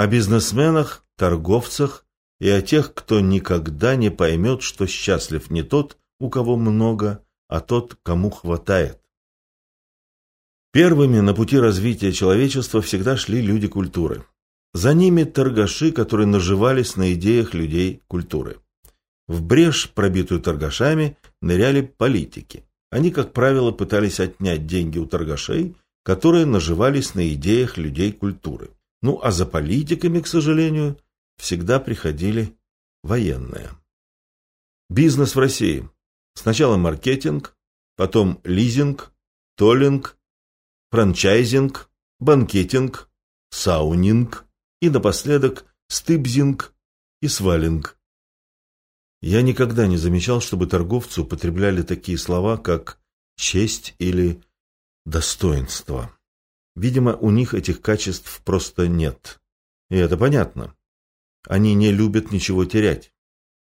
о бизнесменах, торговцах и о тех, кто никогда не поймет, что счастлив не тот, у кого много, а тот, кому хватает. Первыми на пути развития человечества всегда шли люди культуры. За ними торгаши, которые наживались на идеях людей культуры. В брешь, пробитую торгашами, ныряли политики. Они, как правило, пытались отнять деньги у торгашей, которые наживались на идеях людей культуры. Ну, а за политиками, к сожалению, всегда приходили военные. Бизнес в России. Сначала маркетинг, потом лизинг, толлинг, франчайзинг, банкетинг, саунинг и напоследок стыбзинг и свалинг. Я никогда не замечал, чтобы торговцы употребляли такие слова, как честь или достоинство. Видимо, у них этих качеств просто нет. И это понятно. Они не любят ничего терять.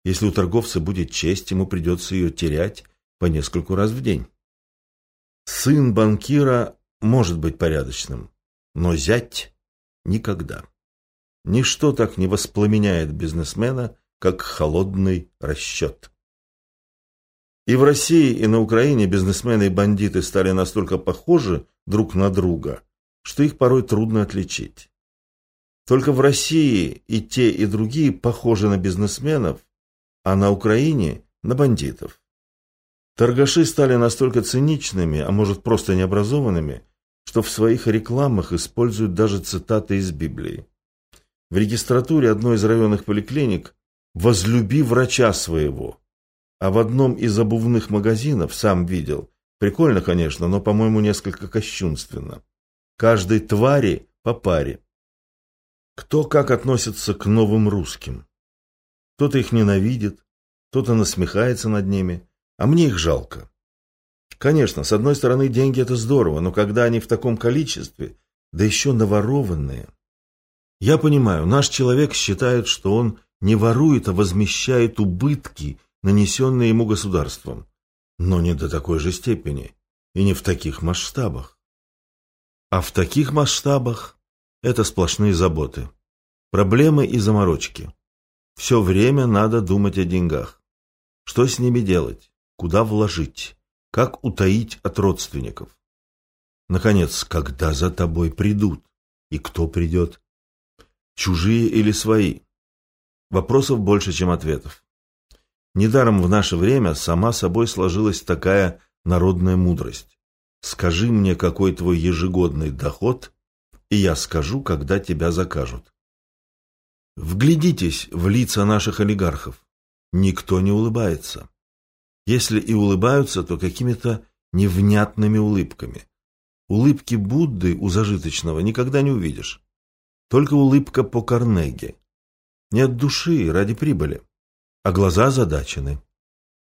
Если у торговца будет честь, ему придется ее терять по нескольку раз в день. Сын банкира может быть порядочным, но зять никогда. Ничто так не воспламеняет бизнесмена, как холодный расчет. И в России, и на Украине бизнесмены и бандиты стали настолько похожи друг на друга, что их порой трудно отличить. Только в России и те, и другие похожи на бизнесменов, а на Украине – на бандитов. Торгаши стали настолько циничными, а может просто необразованными, что в своих рекламах используют даже цитаты из Библии. В регистратуре одной из районных поликлиник «Возлюби врача своего», а в одном из обувных магазинов, сам видел, прикольно, конечно, но, по-моему, несколько кощунственно, каждой твари по паре. Кто как относится к новым русским. Кто-то их ненавидит, кто-то насмехается над ними, а мне их жалко. Конечно, с одной стороны, деньги – это здорово, но когда они в таком количестве, да еще наворованные. Я понимаю, наш человек считает, что он не ворует, а возмещает убытки, нанесенные ему государством. Но не до такой же степени и не в таких масштабах. А в таких масштабах это сплошные заботы. Проблемы и заморочки. Все время надо думать о деньгах. Что с ними делать? Куда вложить? Как утаить от родственников? Наконец, когда за тобой придут? И кто придет? Чужие или свои? Вопросов больше, чем ответов. Недаром в наше время сама собой сложилась такая народная мудрость. Скажи мне, какой твой ежегодный доход, и я скажу, когда тебя закажут. Вглядитесь в лица наших олигархов. Никто не улыбается. Если и улыбаются, то какими-то невнятными улыбками. Улыбки Будды у зажиточного никогда не увидишь. Только улыбка по Карнеги. Не от души, ради прибыли. А глаза задачены.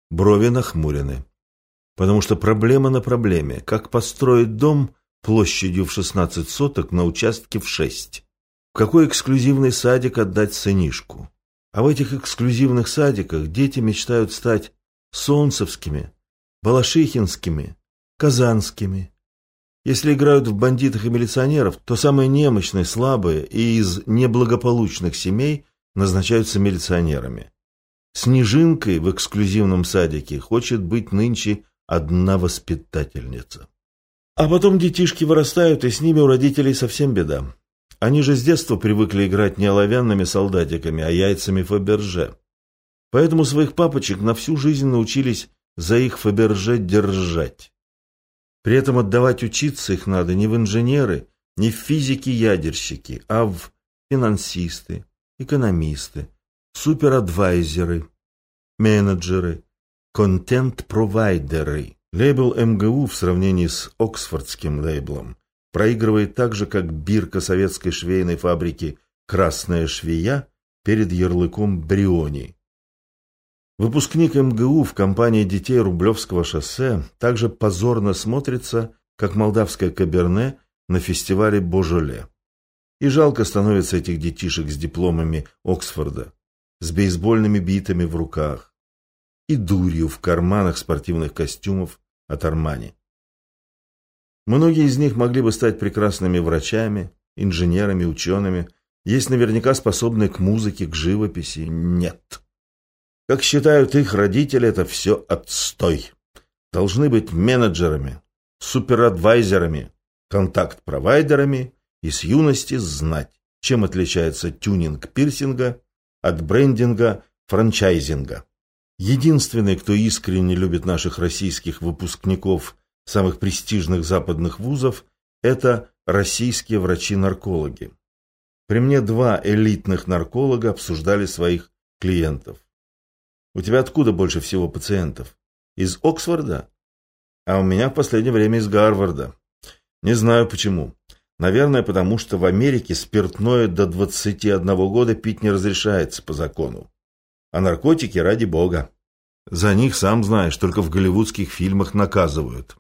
Брови нахмурены. Потому что проблема на проблеме. Как построить дом площадью в 16 соток на участке в 6? В какой эксклюзивный садик отдать сынишку? А в этих эксклюзивных садиках дети мечтают стать солнцевскими, балашихинскими, казанскими. Если играют в бандитах и милиционеров, то самые немощные, слабые и из неблагополучных семей назначаются милиционерами. Снежинкой в эксклюзивном садике хочет быть нынче одна воспитательница. А потом детишки вырастают, и с ними у родителей совсем беда. Они же с детства привыкли играть не оловянными солдатиками, а яйцами Фаберже. Поэтому своих папочек на всю жизнь научились за их Фаберже держать. При этом отдавать учиться их надо не в инженеры, не в физики-ядерщики, а в финансисты, экономисты, суперадвайзеры, менеджеры, контент-провайдеры. Лейбл МГУ в сравнении с оксфордским лейблом проигрывает так же, как бирка советской швейной фабрики «Красная швея» перед ярлыком «Бриони». Выпускник МГУ в компании детей Рублевского шоссе также позорно смотрится, как молдавское каберне на фестивале Божоле. И жалко становится этих детишек с дипломами Оксфорда, с бейсбольными битами в руках и дурью в карманах спортивных костюмов от Армани. Многие из них могли бы стать прекрасными врачами, инженерами, учеными, Есть наверняка способные к музыке, к живописи. Нет. Как считают их родители, это все отстой. Должны быть менеджерами, суперадвайзерами, контакт-провайдерами и с юности знать, чем отличается тюнинг пирсинга от брендинга франчайзинга. Единственный, кто искренне любит наших российских выпускников самых престижных западных вузов, это российские врачи-наркологи. При мне два элитных нарколога обсуждали своих клиентов. У тебя откуда больше всего пациентов? Из Оксфорда? А у меня в последнее время из Гарварда. Не знаю почему. Наверное, потому что в Америке спиртное до 21 года пить не разрешается по закону. А наркотики ради бога. За них, сам знаешь, только в голливудских фильмах наказывают.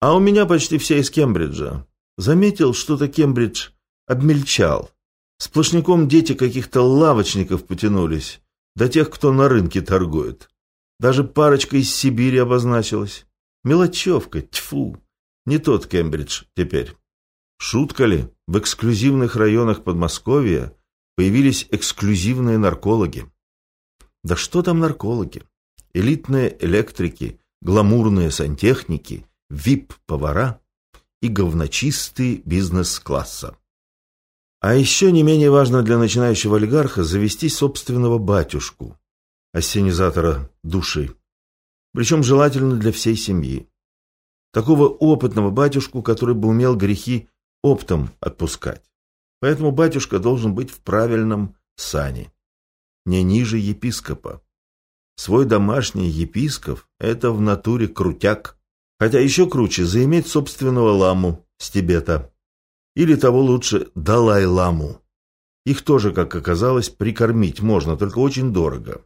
А у меня почти все из Кембриджа. Заметил, что-то Кембридж обмельчал. Сплошняком дети каких-то лавочников потянулись, до тех, кто на рынке торгует. Даже парочка из Сибири обозначилась. Мелочевка, тьфу. Не тот Кембридж теперь. Шутка ли? В эксклюзивных районах Подмосковья появились эксклюзивные наркологи. Да что там наркологи? Элитные электрики, гламурные сантехники, вип-повара и говночистые бизнес-класса. А еще не менее важно для начинающего олигарха завести собственного батюшку, ассенизатора души. Причем желательно для всей семьи. Такого опытного батюшку, который бы умел грехи оптом отпускать. Поэтому батюшка должен быть в правильном сане, не ниже епископа. Свой домашний епископ – это в натуре крутяк. Хотя еще круче заиметь собственного ламу с Тибета. Или того лучше Далай-ламу. Их тоже, как оказалось, прикормить можно, только очень дорого.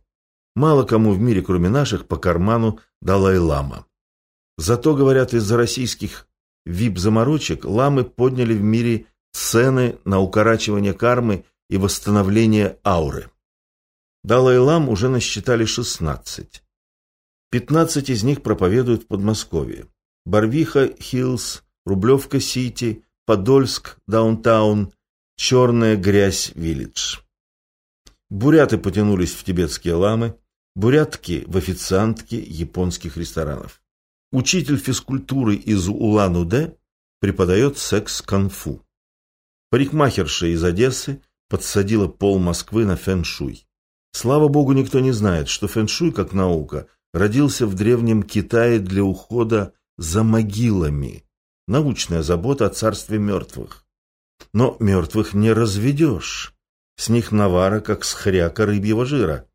Мало кому в мире, кроме наших, по карману Далай-лама. Зато, говорят, из-за российских вип-заморочек ламы подняли в мире цены на укорачивание кармы и восстановление ауры. Далай-лам уже насчитали 16. 15 из них проповедуют в Подмосковье. Барвиха, Хиллз, Рублевка-Сити, Подольск, Даунтаун, Черная грязь, Виллидж. Буряты потянулись в тибетские ламы, бурятки в официантки японских ресторанов. Учитель физкультуры из Улан-Удэ преподает секс-конфу. Парикмахерша из Одессы подсадила пол Москвы на фэн-шуй. Слава богу, никто не знает, что фэн-шуй, как наука, родился в древнем Китае для ухода за могилами. Научная забота о царстве мертвых. Но мертвых не разведешь. С них навара, как с хряка рыбьего жира.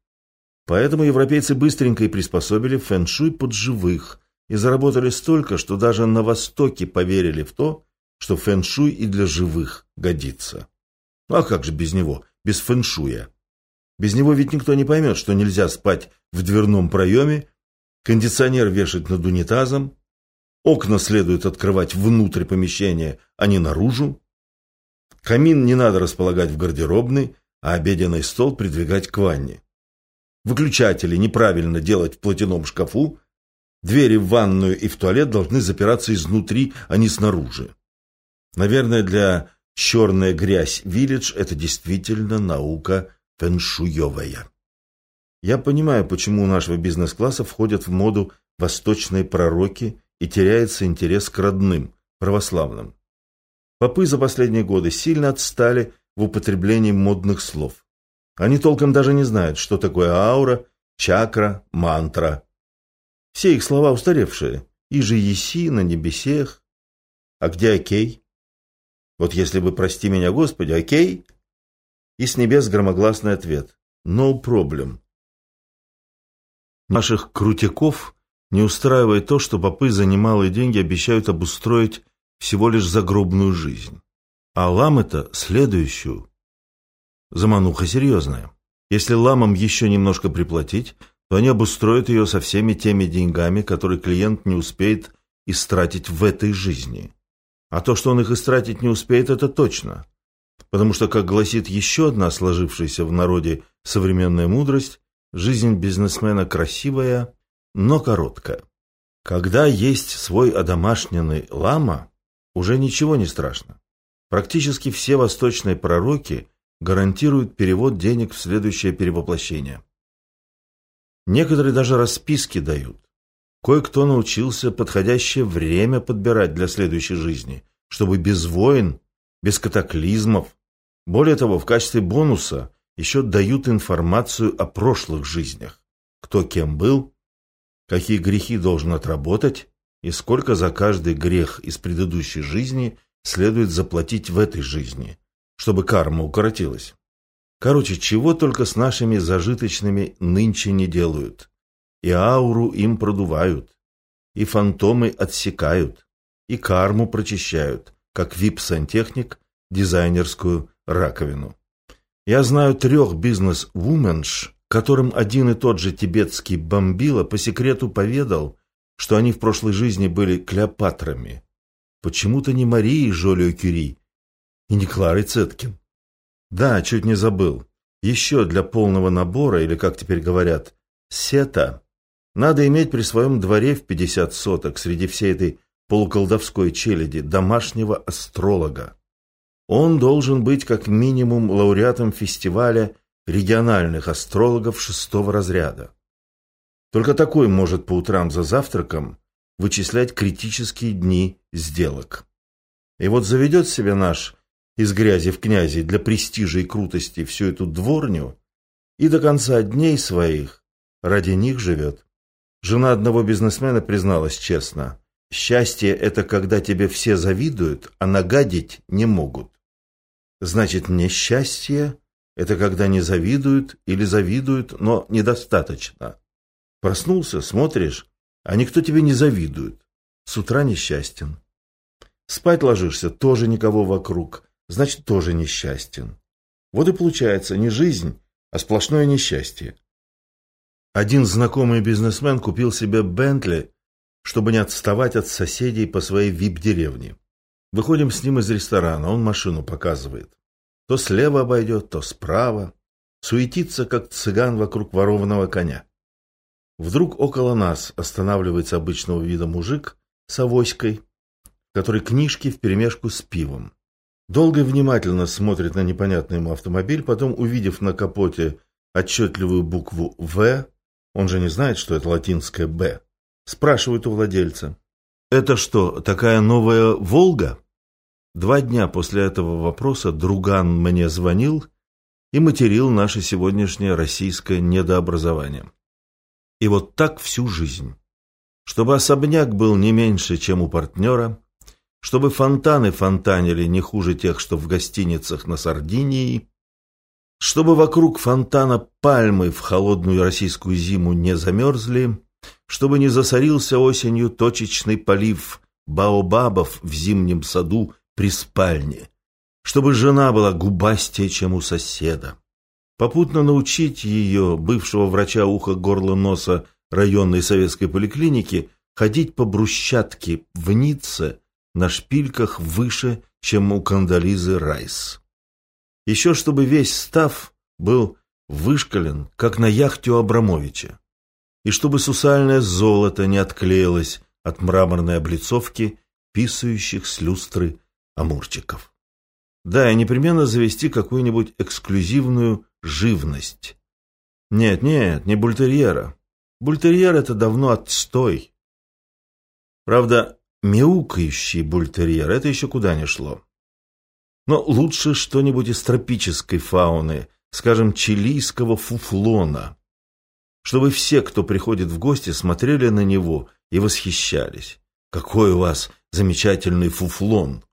Поэтому европейцы быстренько и приспособили фэн-шуй под живых, и заработали столько, что даже на Востоке поверили в то, что фэншуй и для живых годится. А как же без него, без фэншуя? Без него ведь никто не поймет, что нельзя спать в дверном проеме, кондиционер вешать над унитазом, окна следует открывать внутрь помещения, а не наружу. Камин не надо располагать в гардеробной, а обеденный стол придвигать к ванне. Выключатели неправильно делать в платяном шкафу, Двери в ванную и в туалет должны запираться изнутри, а не снаружи. Наверное, для «черная грязь» Виллидж это действительно наука фэншуевая. Я понимаю, почему у нашего бизнес-класса входят в моду восточные пророки и теряется интерес к родным, православным. Попы за последние годы сильно отстали в употреблении модных слов. Они толком даже не знают, что такое аура, чакра, мантра. Все их слова устаревшие. И же еси на небесех. А где окей? Вот если бы, прости меня, Господи, окей? И с небес громогласный ответ. No problem. Наших крутяков не устраивает то, что попы за немалые деньги обещают обустроить всего лишь загробную жизнь. А ламы-то следующую. Замануха серьезная. Если ламам еще немножко приплатить, то они обустроят ее со всеми теми деньгами, которые клиент не успеет истратить в этой жизни. А то, что он их истратить не успеет, это точно. Потому что, как гласит еще одна сложившаяся в народе современная мудрость, жизнь бизнесмена красивая, но короткая. Когда есть свой одомашненный лама, уже ничего не страшно. Практически все восточные пророки гарантируют перевод денег в следующее перевоплощение. Некоторые даже расписки дают. Кое-кто научился подходящее время подбирать для следующей жизни, чтобы без войн, без катаклизмов. Более того, в качестве бонуса еще дают информацию о прошлых жизнях. Кто кем был, какие грехи должен отработать и сколько за каждый грех из предыдущей жизни следует заплатить в этой жизни, чтобы карма укоротилась. Короче, чего только с нашими зажиточными нынче не делают и ауру им продувают, и фантомы отсекают, и карму прочищают, как вип-сантехник дизайнерскую раковину. Я знаю трех бизнес-вуменш, которым один и тот же тибетский бомбила по секрету поведал, что они в прошлой жизни были Клеопатрами. Почему-то не Марией Жолио Кюри и не Кларой Цеткин. Да, чуть не забыл. Еще для полного набора, или, как теперь говорят, сета, надо иметь при своем дворе в 50 соток среди всей этой полуколдовской челяди домашнего астролога. Он должен быть как минимум лауреатом фестиваля региональных астрологов шестого разряда. Только такой может по утрам за завтраком вычислять критические дни сделок. И вот заведет себе наш из грязи в князи для престижа и крутости всю эту дворню и до конца дней своих ради них живет. Жена одного бизнесмена призналась честно. Счастье – это когда тебе все завидуют, а нагадить не могут. Значит, несчастье – это когда не завидуют или завидуют, но недостаточно. Проснулся, смотришь, а никто тебе не завидует. С утра несчастен. Спать ложишься, тоже никого вокруг, значит, тоже несчастен. Вот и получается не жизнь, а сплошное несчастье. Один знакомый бизнесмен купил себе Бентли, чтобы не отставать от соседей по своей вип-деревне. Выходим с ним из ресторана, он машину показывает. То слева обойдет, то справа. Суетится, как цыган вокруг ворованного коня. Вдруг около нас останавливается обычного вида мужик с авоськой, который книжки вперемешку с пивом. Долго и внимательно смотрит на непонятный ему автомобиль, потом, увидев на капоте отчетливую букву «В», он же не знает, что это латинское «Б». Спрашивают у владельца. «Это что, такая новая «Волга»?» Два дня после этого вопроса друган мне звонил и материл наше сегодняшнее российское недообразование. И вот так всю жизнь. Чтобы особняк был не меньше, чем у партнера, чтобы фонтаны фонтанили не хуже тех, что в гостиницах на Сардинии, чтобы вокруг фонтана пальмы в холодную российскую зиму не замерзли, чтобы не засорился осенью точечный полив баобабов в зимнем саду при спальне, чтобы жена была губастее, чем у соседа. Попутно научить ее, бывшего врача уха, горла, носа районной советской поликлиники, ходить по брусчатке в Ницце на шпильках выше, чем у Кандализы Райс. Еще чтобы весь став был вышкален, как на яхте у Абрамовича. И чтобы сусальное золото не отклеилось от мраморной облицовки, писающих с люстры амурчиков. Да, и непременно завести какую-нибудь эксклюзивную живность. Нет, нет, не бультерьера. Бультерьер — это давно отстой. Правда, мяукающий бультерьер — это еще куда ни шло. Но лучше что-нибудь из тропической фауны, скажем, чилийского фуфлона, чтобы все, кто приходит в гости, смотрели на него и восхищались. Какой у вас замечательный фуфлон!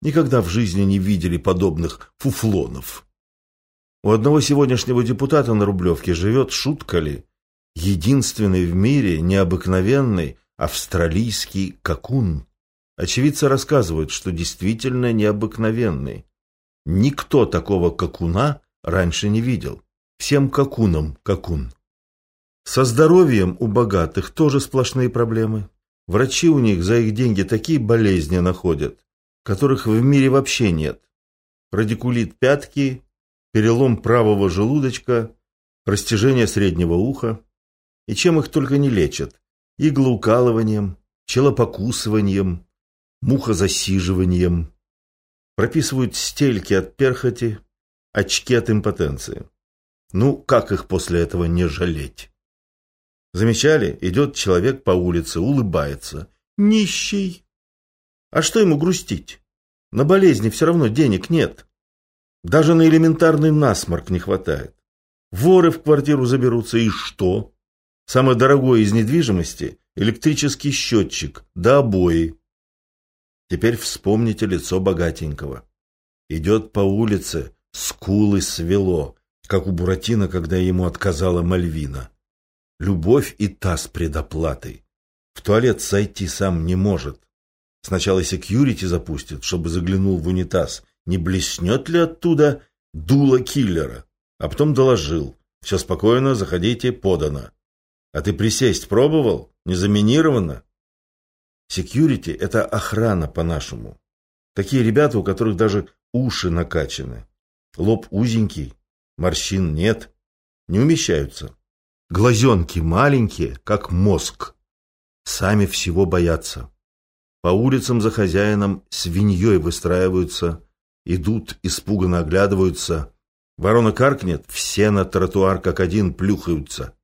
Никогда в жизни не видели подобных фуфлонов. У одного сегодняшнего депутата на Рублевке живет, шутка ли, единственный в мире необыкновенный австралийский какун. Очевидцы рассказывают, что действительно необыкновенный. Никто такого какуна раньше не видел. Всем какунам какун. Со здоровьем у богатых тоже сплошные проблемы. Врачи у них за их деньги такие болезни находят, которых в мире вообще нет. Радикулит пятки, перелом правого желудочка, растяжение среднего уха. И чем их только не лечат. Иглоукалыванием, челопокусыванием, мухозасиживанием. Прописывают стельки от перхоти, очки от импотенции. Ну, как их после этого не жалеть? Замечали? Идет человек по улице, улыбается. Нищий. А что ему грустить? На болезни все равно денег нет. Даже на элементарный насморк не хватает. Воры в квартиру заберутся, и что? Самое дорогое из недвижимости – электрический счетчик, да обои. Теперь вспомните лицо богатенького. Идет по улице, скулы свело, как у Буратино, когда ему отказала Мальвина. Любовь и та с предоплатой. В туалет сойти сам не может. Сначала секьюрити запустит, чтобы заглянул в унитаз, не блеснет ли оттуда дуло киллера. А потом доложил. Все спокойно, заходите, подано. А ты присесть пробовал? Не заминировано? Секьюрити – это охрана по-нашему. Такие ребята, у которых даже уши накачаны. Лоб узенький, морщин нет, не умещаются. Глазенки маленькие, как мозг. Сами всего боятся. По улицам за хозяином свиньей выстраиваются, идут, испуганно оглядываются. Ворона каркнет, все на тротуар как один плюхаются.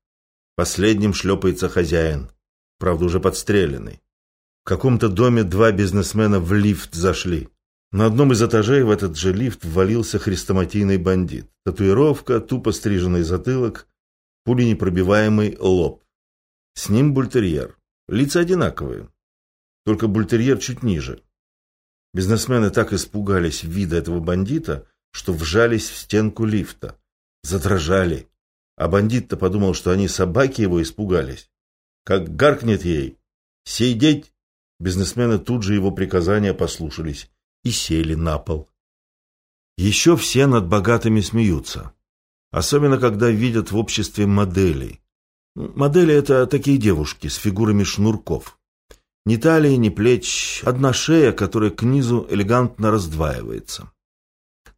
Последним шлепается хозяин, правда уже подстреленный. В каком-то доме два бизнесмена в лифт зашли. На одном из этажей в этот же лифт ввалился хрестоматийный бандит. Татуировка, тупо стриженный затылок, пуленепробиваемый лоб. С ним бультерьер. Лица одинаковые. Только бультерьер чуть ниже. Бизнесмены так испугались вида этого бандита, что вжались в стенку лифта. Задрожали. А бандит-то подумал, что они собаки его испугались. Как гаркнет ей «Сидеть!» Бизнесмены тут же его приказания послушались и сели на пол. Еще все над богатыми смеются. Особенно, когда видят в обществе моделей. Модели – это такие девушки с фигурами шнурков. Ни талии, ни плеч, одна шея, которая к низу элегантно раздваивается.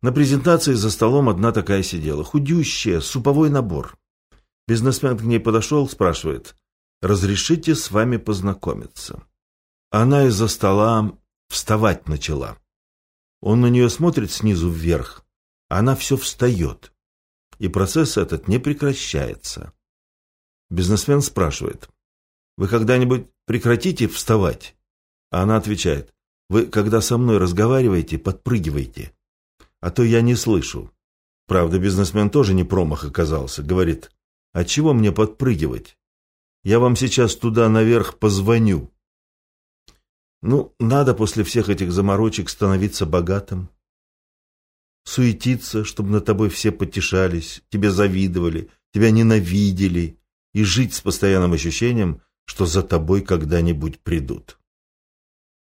На презентации за столом одна такая сидела, худющая, суповой набор. Бизнесмен к ней подошел, спрашивает, «Разрешите с вами познакомиться?» Она из-за стола вставать начала. Он на нее смотрит снизу вверх, она все встает. И процесс этот не прекращается. Бизнесмен спрашивает, «Вы когда-нибудь прекратите вставать?» А она отвечает, «Вы, когда со мной разговариваете, подпрыгивайте, а то я не слышу». Правда, бизнесмен тоже не промах оказался. Говорит, «А чего мне подпрыгивать? Я вам сейчас туда наверх позвоню». Ну, надо после всех этих заморочек становиться богатым. Суетиться, чтобы на тобой все потешались, тебе завидовали, тебя ненавидели, и жить с постоянным ощущением, что за тобой когда-нибудь придут.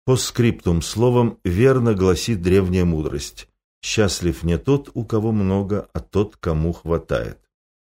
По скриптум словом верно гласит древняя мудрость. Счастлив не тот, у кого много, а тот, кому хватает.